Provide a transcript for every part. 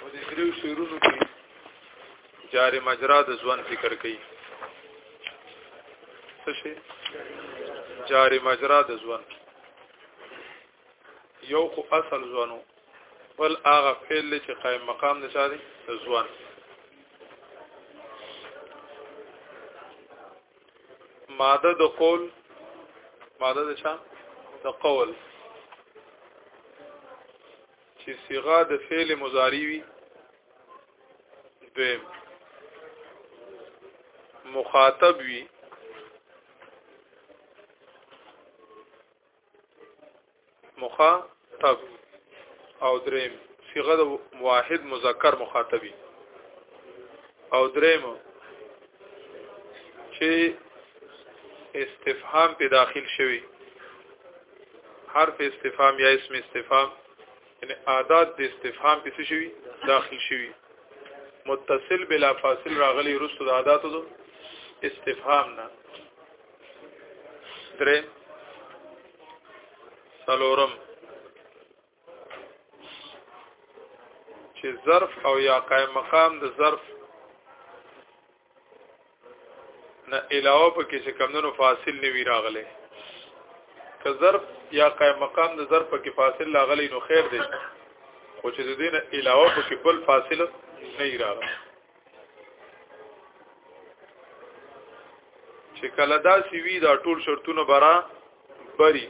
او د دریو شعرونو کې جار مجرا د ځوان ذکر کوي څه شي جار مجرا د ځوان یو خو اصل ځوانو بل هغه فعل چې قائم مقام نه چاري د ځوان ماده د قول ماده د چا د قول چې صيغه د فعل مضارع وي دویم مخاطب وي مخاطب او دریم صيغه د واحد مذکر مخاطبي او دریم چې استفهام په داخل شوی حرف استفهام یا اسم استفهام یعنی عادات د استفهام په څه شوی داخل شوی متصل بلا فاصل راغلی رسو د عاداتو دو استفهام نه درې سلورم چې ظرف او یا قائم مقام د ظرف نه علاوه په کې چې کمندونو فاصل نه وی راغله که ظرف یا قائم مقام د ظرف په کې فاصل راغلی نو خیر دی خو چې د دینه علاوه په کې بل فاصل نه راغله چې کله دا سی وی دا ټول شرطونه برا بری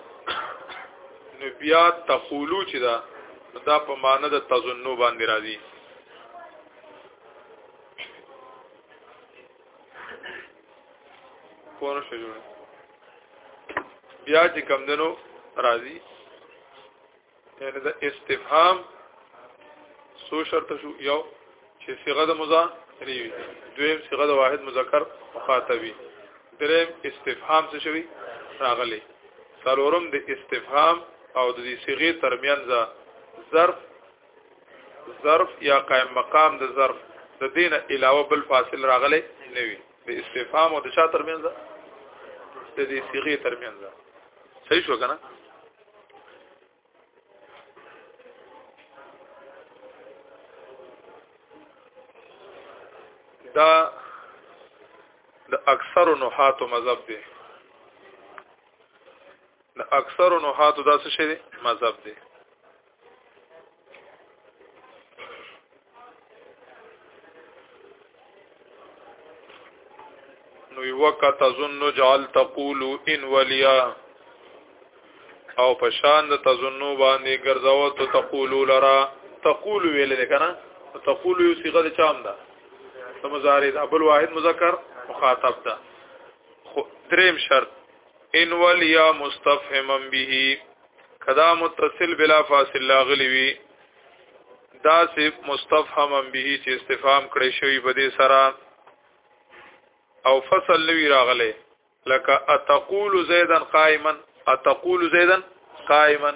نو بیا تقولو چې دا دا په معنی د تظنو باندې راځي پونه شو جوړ بیا چې کم دنو راځي یعنی دا استفهام سو شرط شو یو چې صيغه د مذکر وي دویم صيغه د واحد مذکر مخاطبي دریم استفهام څه شوی راغلی څلورم د استفهام او د صيغه ترمنځ ظرف ظرف یا قائم مقام د ظرف د دینه علاوه بل فاصل راغلی نه وي د استفهام او د چا ترمنځ د دې صيغه ترمنځ صحیح شو کنه دا د اکثر نحات مذهب دی د اکثر نحات دا څه شی دی مذهب دی نو وک تظن جعل تقول ان ولیا او پشان د تظنو باندې ګرځاو ته تقول لرا تقول ویل ده کنه تقول یو صيغه د چام ده د مضارع ده بل واحد مذکر مخاطب ده دریم شرط ان ولیا مستفهما به کدا متصل بلا فاصل لاغلی وی دا سه مستفهما به چې استفهام کړی شوی په دې سره او فصل لوی راغله لکه اتقول زیدن قائما اتقول زیدن قائما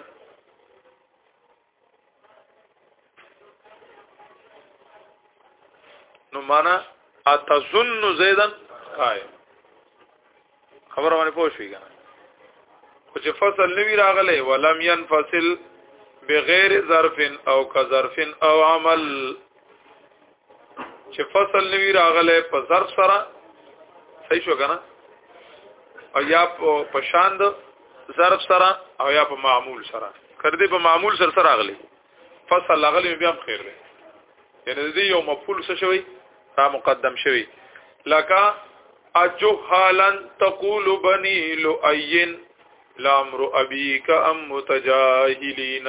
نو معنا اتظن زیدن قائم خبره باندې پوه شوې کنه خو چې فصل نوی راغلی ولم ينفصل بغیر ظرف او کظرف او عمل چې فصل نوی راغله په ظرف سره صحیح شو کنه او یا په شان د ظرف سره او یا په معمول سره کړدې په معمول سره سره راغلی فصل لغلی بیا هم خیر دی یعنی دې یو مفعول څه شوی را مقدم شوی لکا اجهالن تقول بني لؤين لامر ابيك ام متجاهلين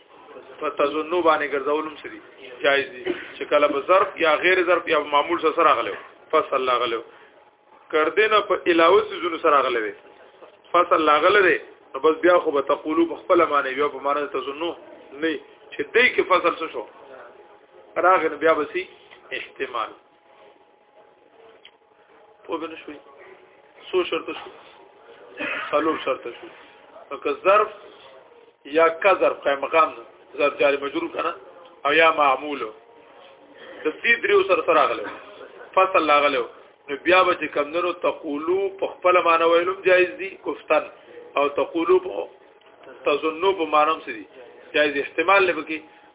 په تزنو باندې ګرځولم سری جایز دي چې کله په ظرف یا غیر ظرف یا معمول سره غلو فصل لاغلو کردنه په علاوه سيزونو سره غلې دي فصل لاغلې دي نو بس بیا خو به تقولو په خپل معنی بیا په معنی تزنو نه چې دې کې فصل څه شو راغنه بیا بسي احتمال وګنه شوي سو شرط شو سلو شرط شو که ظرف یا کا ظرف قائم مقام ظرف جاری مجرور کنه او یا معمول د دې دریو سره سره غلو فصل لاغلو نو بیا به چې کمندونو تقولو په خپل معنی ویلم جایز دي کوفتن او تقولو په تظنو په معنی هم سړي جایز احتمال لبکی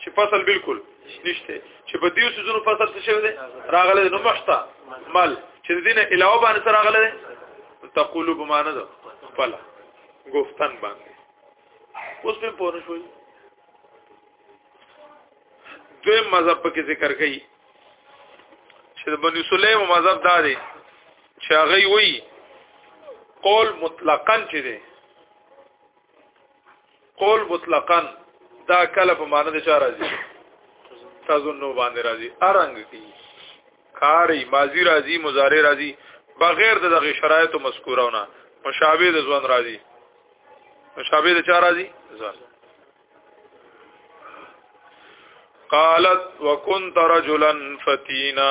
چې فصل بالکل نشته چې په دې سيزونو فصل څه شوی دی راغله نو مشتا مل چې دینه علاوه باندې سره راغله تقولو په معنا ده خپل گفتن باندې اوس په پوره شوی دوی مذهب په کې ذکر کړي چې د بني سلیم مذهب دا دی چې هغه وی قول مطلقاً چې دی قول مطلقاً دا کله په معنی د چا راځي تظنو باندې راځي ارنګ کی کاری ماضی راځي مضارع راځي بغیر د دغه شرایطو مذکورونه مشابه د ځوان راځي مشابه د چا راځي ځوان قالت وكنت رجلا فتينا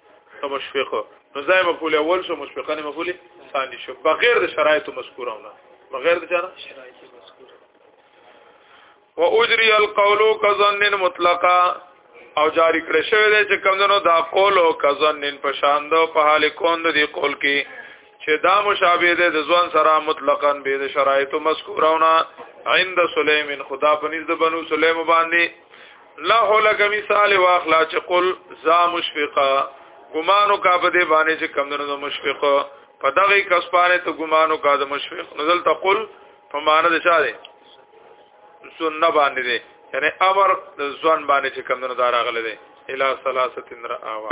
ته مشفقه نو ځای مفعول اول شو مشفقه نه مفعول ثاني شو بغیر د شرایط مذکوره نه بغیر د چاره شرایط مذکوره واجري القول كظن مطلقا او جاری کړی شوی دی چې کمندونو دا قول او کزن په شان دو په حال کون دی قول کې چې دا مشابه دی د ځوان سره مطلقاً به د شرایطو مذکورونه عند سلیم خدا پنځ د بنو سلیم باندې الله لک مثال واخلا چې قل ذا مشفقه ګمانو کا په دې باندې چې کم دنو مشفقه په دغه کس باندې ته ګمانو کا د مشفق نزل تقل په معنا د چا دی سنه باندې دی یعنی امر د ځوان باندې چې کم دنو دارا غل دی الا ثلاثه تنرا اوا